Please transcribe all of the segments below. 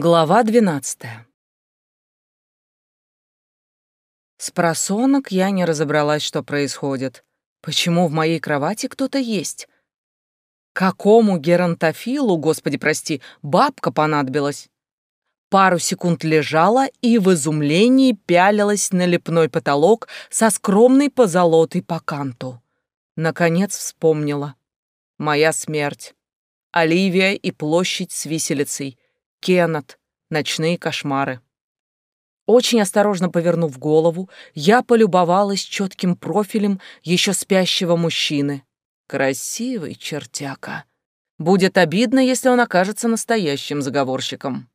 Глава двенадцатая. С просонок я не разобралась, что происходит. Почему в моей кровати кто-то есть? Какому геронтофилу, господи прости, бабка понадобилась? Пару секунд лежала и в изумлении пялилась на лепной потолок со скромной позолотой по канту. Наконец вспомнила. Моя смерть. Оливия и площадь с виселицей — Кеннет, ночные кошмары. Очень осторожно повернув голову, я полюбовалась четким профилем еще спящего мужчины. Красивый чертяка. Будет обидно, если он окажется настоящим заговорщиком.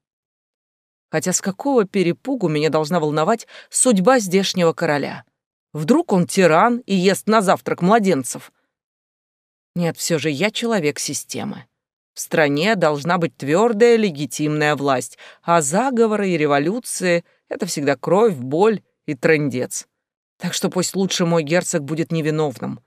Хотя с какого перепугу меня должна волновать судьба здешнего короля? Вдруг он тиран и ест на завтрак младенцев? Нет, все же я человек системы. В стране должна быть твердая легитимная власть, а заговоры и революции — это всегда кровь, боль и трындец. Так что пусть лучше мой герцог будет невиновным.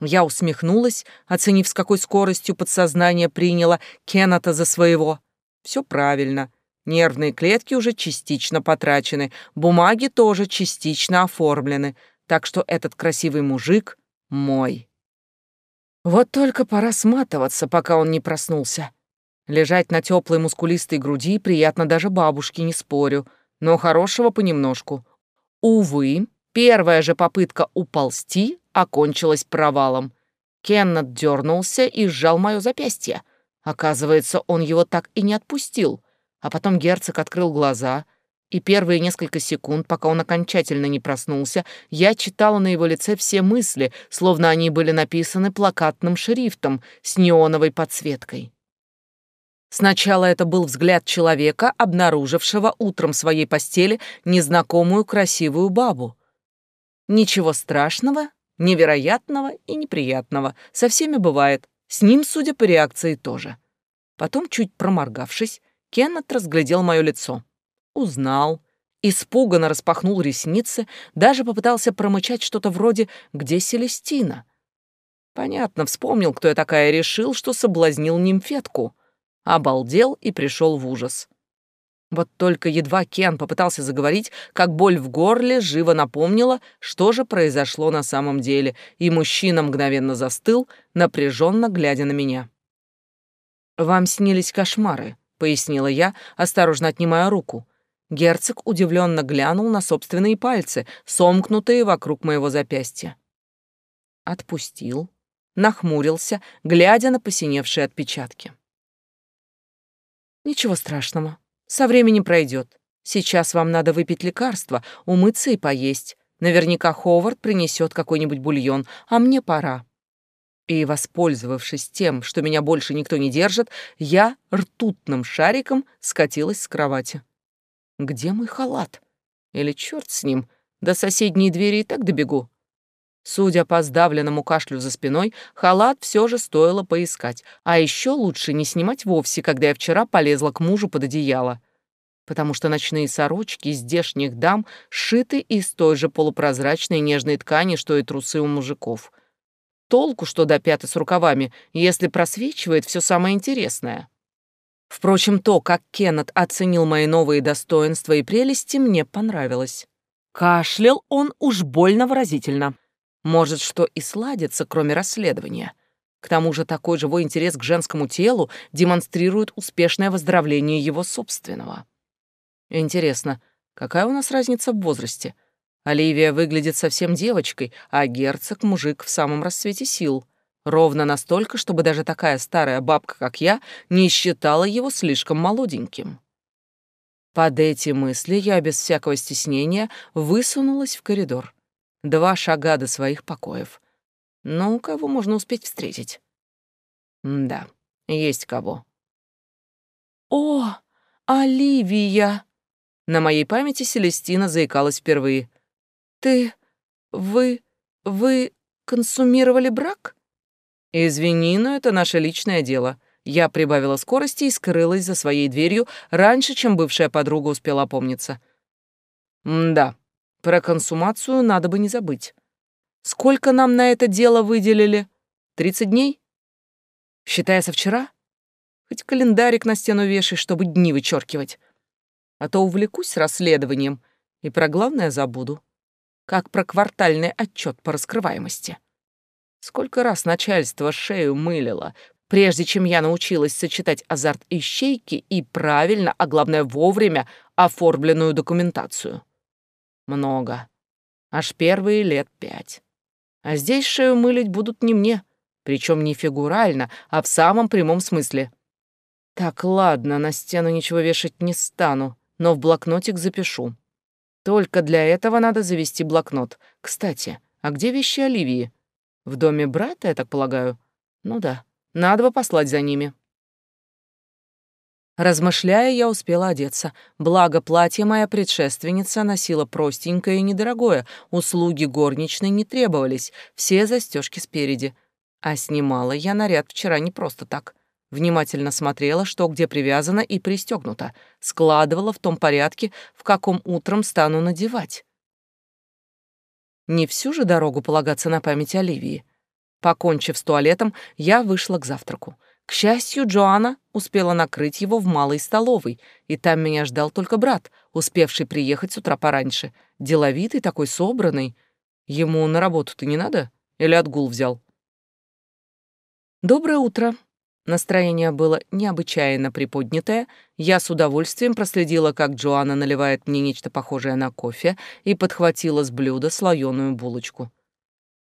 Я усмехнулась, оценив, с какой скоростью подсознание приняло Кеннета за своего. Все правильно. Нервные клетки уже частично потрачены, бумаги тоже частично оформлены, так что этот красивый мужик мой. Вот только пора сматываться, пока он не проснулся. Лежать на теплой мускулистой груди приятно даже бабушке, не спорю, но хорошего понемножку. Увы, первая же попытка уползти окончилась провалом. Кеннет дернулся и сжал мое запястье. Оказывается, он его так и не отпустил. А потом герцог открыл глаза — и первые несколько секунд, пока он окончательно не проснулся, я читала на его лице все мысли, словно они были написаны плакатным шрифтом с неоновой подсветкой. Сначала это был взгляд человека, обнаружившего утром в своей постели незнакомую красивую бабу. Ничего страшного, невероятного и неприятного. Со всеми бывает. С ним, судя по реакции, тоже. Потом, чуть проморгавшись, Кеннет разглядел мое лицо. Узнал. Испуганно распахнул ресницы, даже попытался промычать что-то вроде «Где Селестина?». Понятно, вспомнил, кто я такая, решил, что соблазнил нимфетку. Обалдел и пришел в ужас. Вот только едва Кен попытался заговорить, как боль в горле живо напомнила, что же произошло на самом деле, и мужчина мгновенно застыл, напряженно глядя на меня. «Вам снились кошмары», — пояснила я, осторожно отнимая руку. Герцог удивленно глянул на собственные пальцы, сомкнутые вокруг моего запястья. Отпустил, нахмурился, глядя на посиневшие отпечатки. «Ничего страшного, со временем пройдет. Сейчас вам надо выпить лекарство, умыться и поесть. Наверняка Ховард принесет какой-нибудь бульон, а мне пора». И, воспользовавшись тем, что меня больше никто не держит, я ртутным шариком скатилась с кровати. Где мой халат? Или черт с ним, до соседней двери и так добегу. Судя по сдавленному кашлю за спиной, халат все же стоило поискать, а еще лучше не снимать вовсе, когда я вчера полезла к мужу под одеяло, потому что ночные сорочки здешних дам сшиты из той же полупрозрачной нежной ткани, что и трусы у мужиков. Толку, что до пяты с рукавами, если просвечивает все самое интересное. Впрочем, то, как Кеннет оценил мои новые достоинства и прелести, мне понравилось. Кашлял он уж больно выразительно. Может, что и сладится, кроме расследования. К тому же такой живой интерес к женскому телу демонстрирует успешное выздоровление его собственного. Интересно, какая у нас разница в возрасте? Оливия выглядит совсем девочкой, а герцог — мужик в самом расцвете сил. Ровно настолько, чтобы даже такая старая бабка, как я, не считала его слишком молоденьким. Под эти мысли я без всякого стеснения высунулась в коридор. Два шага до своих покоев. Ну, кого можно успеть встретить? да, есть кого. «О, Оливия!» На моей памяти Селестина заикалась впервые. «Ты... вы... вы консумировали брак?» «Извини, но это наше личное дело». Я прибавила скорости и скрылась за своей дверью раньше, чем бывшая подруга успела опомниться. «Да, про консумацию надо бы не забыть. Сколько нам на это дело выделили? Тридцать дней? Считая со вчера? Хоть календарик на стену вешай, чтобы дни вычеркивать. а то увлекусь расследованием и про главное забуду. Как про квартальный отчет по раскрываемости. Сколько раз начальство шею мылило, прежде чем я научилась сочетать азарт ищейки и правильно, а главное вовремя, оформленную документацию. Много. Аж первые лет пять. А здесь шею мылить будут не мне, причем не фигурально, а в самом прямом смысле. Так, ладно, на стену ничего вешать не стану, но в блокнотик запишу. Только для этого надо завести блокнот. Кстати, а где вещи Оливии? В доме брата, я так полагаю? Ну да, надо бы послать за ними. Размышляя, я успела одеться. Благо, платье моя предшественница носила простенькое и недорогое, услуги горничной не требовались, все застежки спереди. А снимала я наряд вчера не просто так. Внимательно смотрела, что где привязано и пристегнуто, складывала в том порядке, в каком утром стану надевать. Не всю же дорогу полагаться на память Оливии. Покончив с туалетом, я вышла к завтраку. К счастью, Джоанна успела накрыть его в малой столовой, и там меня ждал только брат, успевший приехать с утра пораньше. Деловитый такой, собранный. Ему на работу-то не надо? Или отгул взял? «Доброе утро», Настроение было необычайно приподнятое. Я с удовольствием проследила, как Джоанна наливает мне нечто похожее на кофе и подхватила с блюда слоеную булочку.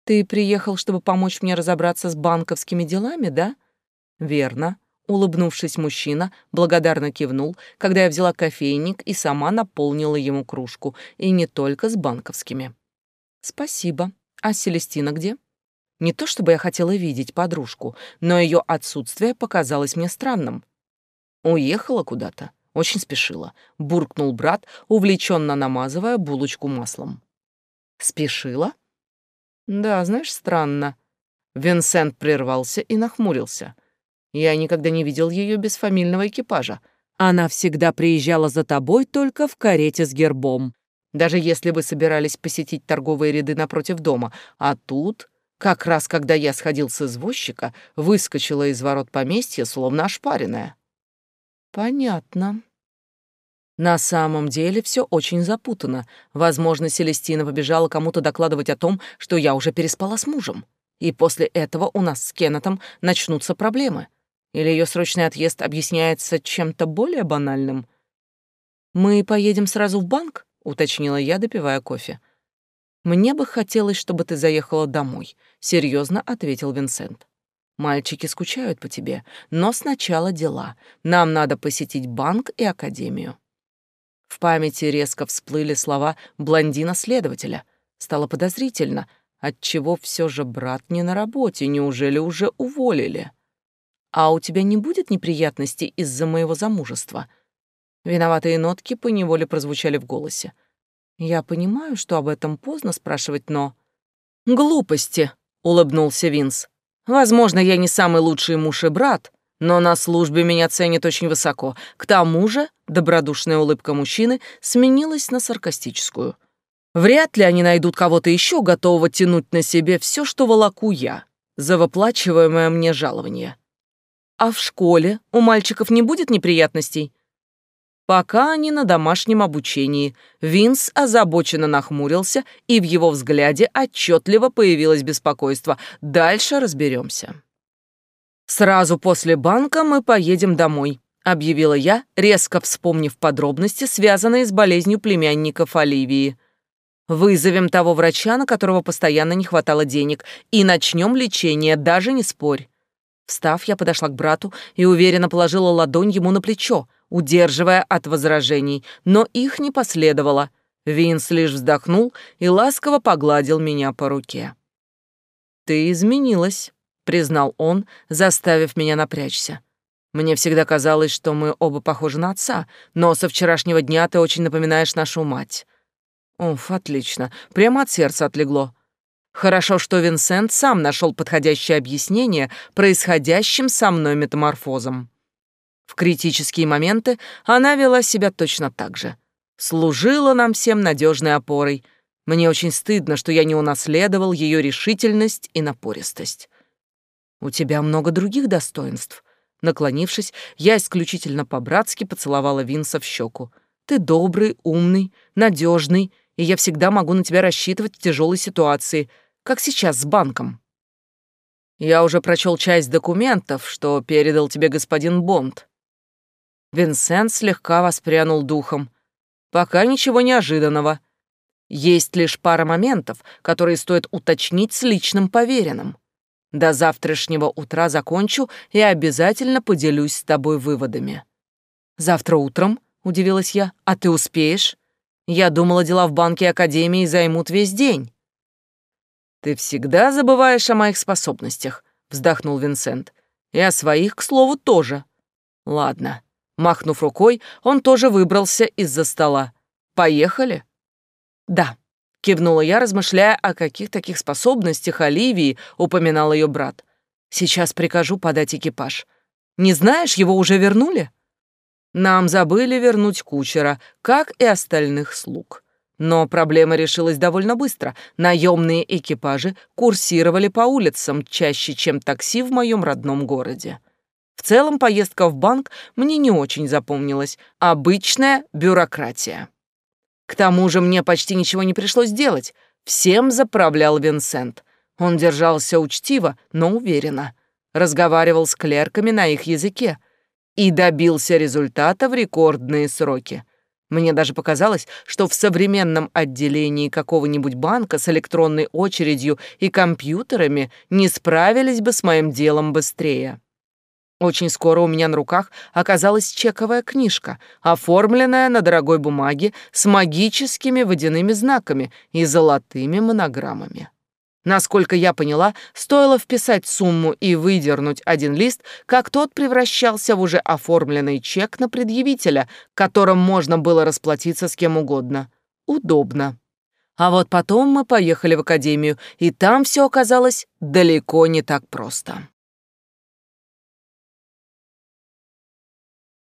«Ты приехал, чтобы помочь мне разобраться с банковскими делами, да?» «Верно». Улыбнувшись, мужчина благодарно кивнул, когда я взяла кофейник и сама наполнила ему кружку, и не только с банковскими. «Спасибо. А Селестина где?» Не то чтобы я хотела видеть подружку, но ее отсутствие показалось мне странным. Уехала куда-то, очень спешила, буркнул брат, увлеченно намазывая булочку маслом. Спешила? Да, знаешь, странно. Винсент прервался и нахмурился. Я никогда не видел ее без фамильного экипажа. Она всегда приезжала за тобой только в карете с гербом. Даже если вы собирались посетить торговые ряды напротив дома. А тут, как раз когда я сходил с извозчика, выскочила из ворот поместья, словно ошпаренная. Понятно. На самом деле все очень запутано. Возможно, Селестина побежала кому-то докладывать о том, что я уже переспала с мужем. И после этого у нас с Кеннетом начнутся проблемы. Или ее срочный отъезд объясняется чем-то более банальным? «Мы поедем сразу в банк?» — уточнила я, допивая кофе. «Мне бы хотелось, чтобы ты заехала домой», — серьезно ответил Винсент. «Мальчики скучают по тебе, но сначала дела. Нам надо посетить банк и академию». В памяти резко всплыли слова блондина-следователя. Стало подозрительно, отчего все же брат не на работе, неужели уже уволили? А у тебя не будет неприятностей из-за моего замужества?» Виноватые нотки поневоле прозвучали в голосе. «Я понимаю, что об этом поздно спрашивать, но...» «Глупости», — улыбнулся Винс. «Возможно, я не самый лучший муж и брат, но на службе меня ценят очень высоко. К тому же добродушная улыбка мужчины сменилась на саркастическую. Вряд ли они найдут кого-то еще, готового тянуть на себе все, что волоку я, за выплачиваемое мне жалование. А в школе у мальчиков не будет неприятностей? Пока они на домашнем обучении. Винс озабоченно нахмурился, и в его взгляде отчетливо появилось беспокойство. Дальше разберемся. «Сразу после банка мы поедем домой», — объявила я, резко вспомнив подробности, связанные с болезнью племянников Оливии. «Вызовем того врача, на которого постоянно не хватало денег, и начнем лечение, даже не спорь. Встав, я подошла к брату и уверенно положила ладонь ему на плечо, удерживая от возражений, но их не последовало. Винс лишь вздохнул и ласково погладил меня по руке. «Ты изменилась», — признал он, заставив меня напрячься. «Мне всегда казалось, что мы оба похожи на отца, но со вчерашнего дня ты очень напоминаешь нашу мать». «Уф, отлично, прямо от сердца отлегло. Хорошо, что Винсент сам нашел подходящее объяснение происходящим со мной метаморфозам. В критические моменты она вела себя точно так же. Служила нам всем надежной опорой. Мне очень стыдно, что я не унаследовал ее решительность и напористость. У тебя много других достоинств. Наклонившись, я исключительно по-братски поцеловала Винса в щеку. Ты добрый, умный, надежный, и я всегда могу на тебя рассчитывать в тяжелой ситуации, как сейчас с банком. Я уже прочел часть документов, что передал тебе господин Бонд. Винсент слегка воспрянул духом. Пока ничего неожиданного. Есть лишь пара моментов, которые стоит уточнить с личным поверенным. До завтрашнего утра закончу и обязательно поделюсь с тобой выводами. Завтра утром, удивилась я, а ты успеешь? Я думала, дела в банке Академии займут весь день. Ты всегда забываешь о моих способностях, вздохнул Винсент. И о своих, к слову, тоже. Ладно. Махнув рукой, он тоже выбрался из-за стола. Поехали? Да, кивнула я, размышляя, о каких таких способностях Оливии упоминал ее брат. Сейчас прикажу подать экипаж. Не знаешь, его уже вернули? Нам забыли вернуть кучера, как и остальных слуг. Но проблема решилась довольно быстро. Наемные экипажи курсировали по улицам чаще, чем такси в моем родном городе. В целом поездка в банк мне не очень запомнилась. Обычная бюрократия. К тому же мне почти ничего не пришлось делать. Всем заправлял Винсент. Он держался учтиво, но уверенно. Разговаривал с клерками на их языке и добился результата в рекордные сроки. Мне даже показалось, что в современном отделении какого-нибудь банка с электронной очередью и компьютерами не справились бы с моим делом быстрее. Очень скоро у меня на руках оказалась чековая книжка, оформленная на дорогой бумаге с магическими водяными знаками и золотыми монограммами. Насколько я поняла, стоило вписать сумму и выдернуть один лист, как тот превращался в уже оформленный чек на предъявителя, которым можно было расплатиться с кем угодно. Удобно. А вот потом мы поехали в академию, и там все оказалось далеко не так просто.